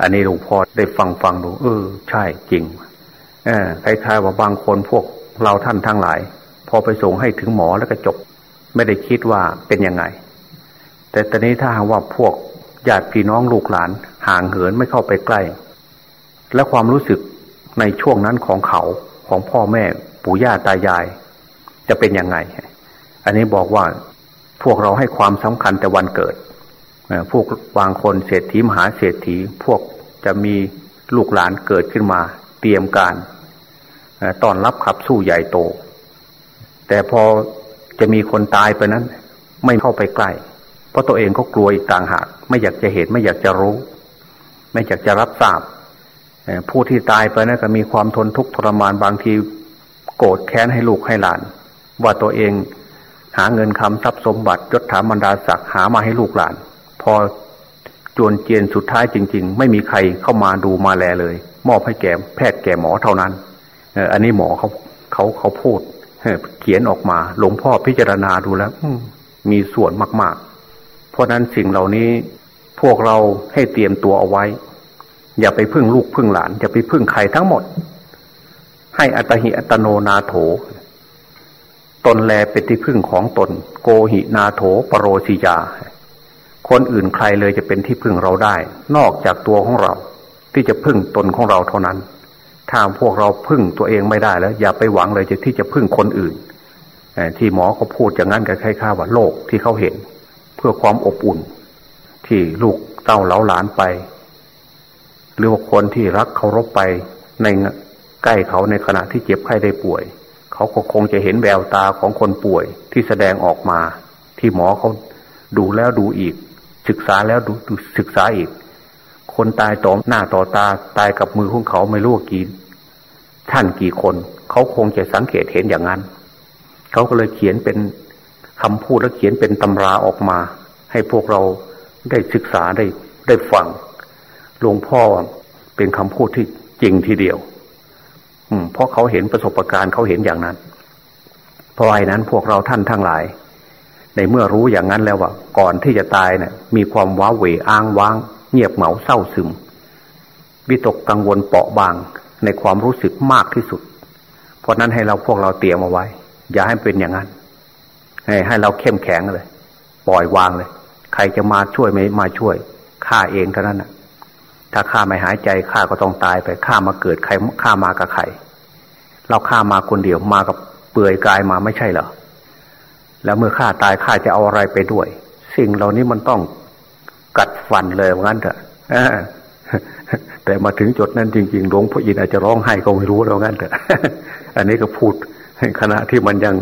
อันนี้หลวงพ่อได้ฟังฟังดู เออ ใช่จริง คล้ายๆว่าบางคนพวกเราท่านทั้งหลาย พอไปส่งให้ถึงหมอแล้วก็จบ ไม่ได้คิดว่าเป็นยังไง แต่ตอนนี้ถ้าหากว่าพวกญาติพี่น้องลูกหลานห่างเหินไม่เข้าไปใกล้ และความรู้สึกในช่วงนั้นของเขาของพ่อแม่ปู่ย่าตายาย จะเป็นยังไง อันนี้บอกว่าพวกเราให้ความสำคัญแต่วันเกิดพวกบางคนเศรษฐีมหาเศรษฐี พวกจะมีลูกหลานเกิดขึ้นมา เตรียมการ ตอนรับขับสู้ใหญ่โต แต่พอจะมีคนตายไปนั้น ไม่เข้าไปใกล้ เพราะตัวเองก็กลัวอีกต่างหาก ไม่อยากจะเห็นไม่อยากจะรู้ ไม่อยากจะรับทราบผู้ที่ตายไปนั้นก็มีความทนทุกข์ทรมานบางทีโกรธแค้นให้ลูกให้หลาน ว่าตัวเองหาเงินคำทรัพย์สมบัติยศถาบรรดาศักดิ์หามาให้ลูกหลาน พอจวนเจียนสุดท้ายจริง ๆ ไม่มีใครเข้ามาดูมาแลเลย มอบให้แก่แพทย์แก่หมอเท่านั้น อันนี้หมอเขาเขาเขาพูดเขียนออกมา หลวงพ่อพิจารณาดูแล้วมีส่วนมาก ๆ เพราะนั้นสิ่งเหล่านี้พวกเราให้เตรียมตัวเอาไว้ อย่าไปพึ่งลูกพึ่งหลาน อย่าไปพึ่งใครทั้งหมด ให้อัตหิอัตโนนาโถ ตนแลเป็นที่พึ่งของตน โกหินาโถปรโรสิยา คนอื่นใครเลยจะเป็นที่พึ่งเราได้ นอกจากตัวของเรา ที่จะพึ่งตนของเราเท่านั้น ถ้าพวกเราพึ่งตัวเองไม่ได้แล้ว อย่าไปหวังเลยที่จะพึ่งคนอื่นที่หมอเขาพูดอย่างนั้นกับใครข้าว่าโลกที่เขาเห็น เพื่อความอบอุ่น ที่ลูกเต้าเหลาหลานไป หรือว่าคนที่รักเคารพไปในใกล้เขาในขณะที่เจ็บไข้ได้ป่วย เขาก็คงจะเห็นแววตาของคนป่วยที่แสดงออกมา ที่หมอเขาดูแล้วดูอีก ศึกษาแล้วดูศึกษาอีก คนตายต่อหน้าต่อตาตายกับมือของเขาไม่รู้กี่ท่านกี่คน เขาคงจะสังเกตเห็นอย่างนั้น เขาก็เลยเขียนเป็นคำพูดและเขียนเป็นตำราออกมา ให้พวกเราได้ศึกษาได้ได้ฟังหลวงพ่อเป็นคำพูดที่จริงทีเดียว อืมเพราะเขาเห็นประสบการณ์เขาเห็นอย่างนั้น เพราะไอ้นั้นพวกเราท่านทั้งหลาย ในเมื่อรู้อย่างนั้นแล้วว่าก่อนที่จะตายเนะี่ยมีความว้าเหวอ้างว้าง เงียบเหงาเศร้าซึม วิตกกังวลเปราะบางในความรู้สึกมากที่สุด เพราะนั้นให้เราพวกเราเตรียมเอาไว้ อย่าให้เป็นอย่างนั้นให้เราเข้มแข็งเลย ปล่อยวางเลย ใครจะมาช่วยไม่มาช่วยข้าเองเท่านั้นนะถ้าข้าไม่หายใจข้าก็ต้องตายไปข้ามาเกิดใครข้ามากับใครเราข้ามาคนเดียวมากับเปลือยกายมาไม่ใช่เหรอแล้วเมื่อข้าตายข้าจะเอาอะไรไปด้วย สิ่งเหล่านี้มันต้อง กัดฟันเลยว่างั้นเถอะแต่มาถึงจุดนั้นจริงๆหลวงพ่ออินอาจจะร้องไห้ก็ไม่รู้แล้วงั้นแต่อันนี้ก็พูดขณะที่มันยัง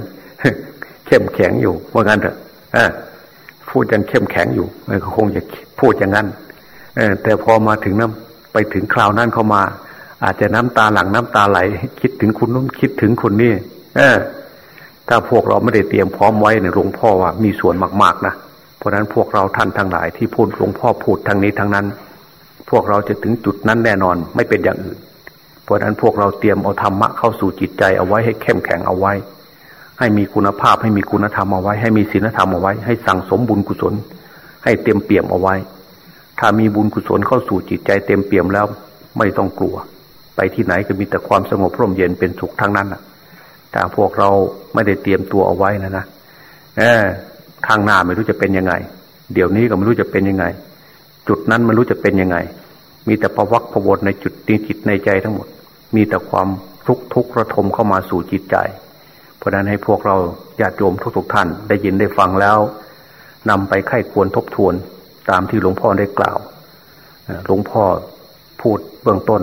เข้มแข็งอยู่ว่างั้นเถอะพูดยังเข้มแข็งอยู่มันก็คงจะพูดอย่างนั้นแต่พอมาถึงนั้นไปถึงคราวนั้นเข้ามา อาจจะน้ำตาหลังน้ำตาไหล คิดถึงคุณนู้นคิดถึงคุณนี่เออถ้าพวกเราไม่ได้เตรียมพร้อมไว้เนี่ยหลวงพ่อว่ามีส่วนมาก ๆนะ เพราะนั้นพวกเราท่านทั้งหลายที่พูดหลวงพ่อพูดทางนี้ทางนั้น พวกเราจะถึงจุดนั้นแน่นอนไม่เป็นอย่างอื่น เพราะนั้นพวกเราเตรียมเอาธรรมะเข้าสู่จิตใจเอาไว้ให้เข้มแข็งเอาไว้ ให้มีคุณภาพให้มีคุณธรรมเอาไว้ ให้มีศีลธรรมเอาไว้ ให้สั่งสมบุญกุศล ให้เต็มเปี่ยมเอาไว้ ถ้ามีบุญกุศลเข้าสู่จิตใจเต็มเปี่ยมแล้วไม่ต้องกลัว ไปที่ไหนก็มีแต่ความสงบร่มเย็นเป็นสุขทั้งนั้นแต่พวกเราไม่ได้เตรียมตัวเอาไว้นะนะเออ ทางหน้าไม่รู้จะเป็นยังไง เดี๋ยวนี้ก็ไม่รู้จะเป็นยังไง จุดนั้นไม่รู้จะเป็นยังไง มีแต่ประวักพวนในจุดนี้จิตในใจทั้งหมด มีแต่ความทุกทุกระทมเข้ามาสู่จิตใจ เพราะนั้นให้พวกเราญาติโยมทุกๆท่าน ได้ยินได้ฟังแล้วนำไปไข้ควรทบทวนตามที่หลวงพ่อได้กล่าวหลวงพ่อพูดเบื้องต้น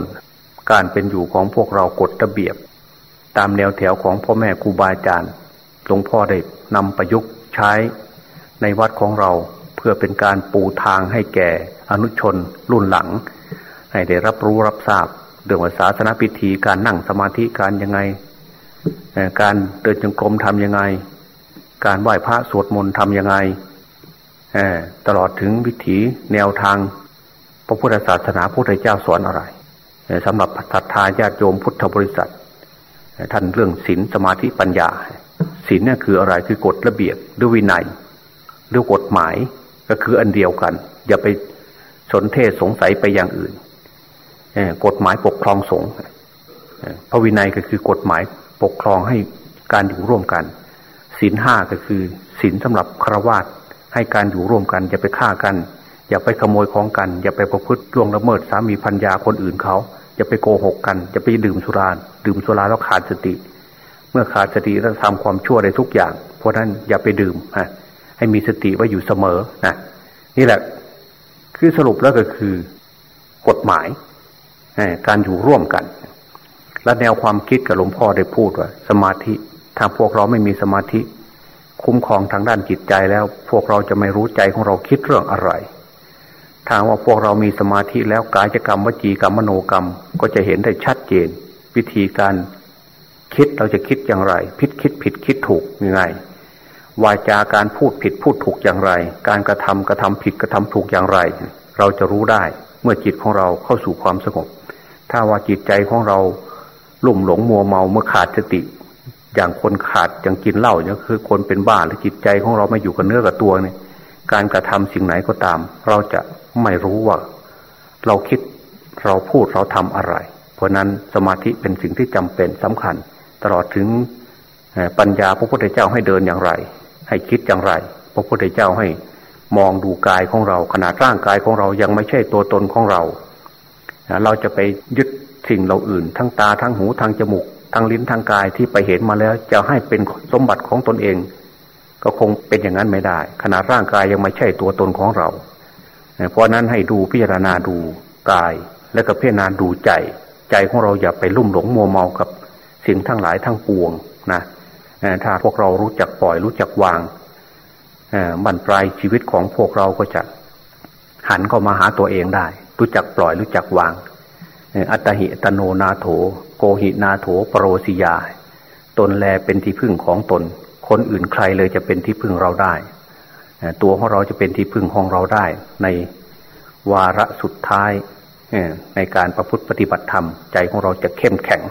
การเป็นอยู่ของพวกเรากฎระเบียบ ตามแนวแถวของพ่อแม่ครูบาอาจารย์หลวงพ่อได้นำประยุกต์ใช้ ในวัดของเราเพื่อเป็นการปูทางให้แก่อนุชนรุ่นหลัง ให้ได้รับรู้รับทราบเรื่องศาสนาพิธีการนั่งสมาธิการยังไง การเดินจงกรมทำยังไง การไหว้พระสวดมนต์ทำยังไงตลอดถึงวิถีแนวทาง พระพุทธศาสนาพระพุทธเจ้าสอนอะไรสำหรับศรัทธาญาติโยมพุทธบริษัท ท่านเรื่องศีลสมาธิปัญญาศีลเนี่ยคืออะไรคือกฎระเบียบด้วยวินัย ด้วยกฎหมายก็คืออันเดียวกัน อย่าไปสนเทศสงสัยไปอย่างอื่นกฎหมายปกครองสงฆ์พระวินัยก็คือกฎหมายปกครองให้การอยู่ร่วมกันศีลห้าก็คือศีลสำหรับครวาตให้การอยู่ร่วมกัน อย่าไปฆ่ากัน อย่าไปขโมยของกัน อย่าไปประพฤติล่วงละเมิดสามีพัญญาคนอื่นเขาอย่าไปโกหกกันอย่าไปดื่มสุราดื่มสุราแล้วขาดสติ เมื่อขาดสติแล้วทำความชั่วได้ทุกอย่าง เพราะนั้นอย่าไปดื่มฮะ ให้มีสติไว้อยู่เสมอนะนี่แหละ คือสรุปแล้วก็คือกฎหมายการอยู่ร่วมกัน และแนวความคิดกับหลวงพ่อได้พูดว่า สมาธิถ้าพวกเราไม่มีสมาธิ คุ้มครองทางด้านจิตใจแล้ว พวกเราจะไม่รู้ใจของเราคิดเรื่องอะไรถ้าว่าพวกเรามีสมาธิแล้วกายกรรมวจีกรรมมโนกรรม ก็จะเห็นได้ชัดเจน วิธีการคิดเราจะคิดอย่างไรผิดคิดผิดคิดถูกยังไง วาจาการพูดผิดพูดถูกอย่างไร การกระทำกระทำผิดกระทำถูกอย่างไร เราจะรู้ได้เมื่อจิตของเราเข้าสู่ความสงบ ถ้าว่าจิตใจของเราลุ่มหลงมัวเมาเมื่อขาดสติ อย่างคนขาดอย่างกินเหล้าเนี่ยคือ คนเป็นบ้าหรือจิตใจของเราไม่อยู่กับเนื้อกับตัวเนี่ยการกระทำสิ่งไหนก็ตาม เราจะไม่รู้ว่า เราคิดเราพูดเราทำอะไร เพราะนั้นสมาธิเป็นสิ่งที่จำเป็นสำคัญ ตลอดถึงปัญญาพระพุทธเจ้าให้เดินอย่างไร ให้คิดอย่างไร พระพุทธเจ้าให้มองดูกายของเรา ขนาดร่างกายของเรายังไม่ใช่ตัวตนของเรา เราจะไปยึดสิ่งเราอื่น ทั้งตาทั้งหูทั้งจมูกทั้งลิ้นทั้งกายที่ไปเห็นมาแล้ว จะให้เป็นสมบัติของตนเอง ก็คงเป็นอย่างนั้นไม่ได้ ขนาดร่างกายยังไม่ใช่ตัวตนของเรา เพราะนั้นให้ดูพิจารณาดูกาย และก็พิจารณาดูใจ ใจของเราอย่าไปลุ่มหลงมัวเมากับสิ่งทั้งหลายทั้งปวงนะ ถ้าพวกเรารู้จักปล่อยรู้จักวางบันปลายชีวิตของพวกเราก็จะหันเข้ามาหาตัวเองได้ รู้จักปล่อยรู้จักวาง อัตหิตโนนาโถ โกหินาโถปรโรสิยา ตนแลเป็นที่พึ่งของตน คนอื่นใครเลยจะเป็นที่พึ่งเราได้ ตัวของเราจะเป็นที่พึ่งของเราได้ ในวาระสุดท้ายในการประพฤติปฏิบัติธรรม ใจของเราจะเข้มแข็ง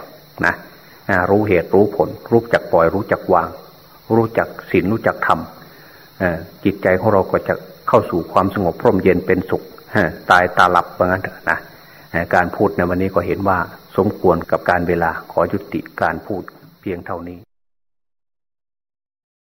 นะ รู้เหตุรู้ผล รู้จักปล่อยรู้จักวาง รู้จักศีลรู้จักธรรมจิตใจของเราก็จะเข้าสู่ความสงบพร่มเย็นเป็นสุขตายตาหลับเหมือนกันนะการพูดในวันนี้ก็เห็นว่าสมควรกับการเวลาขอยุติการพูดเพียงเท่านี้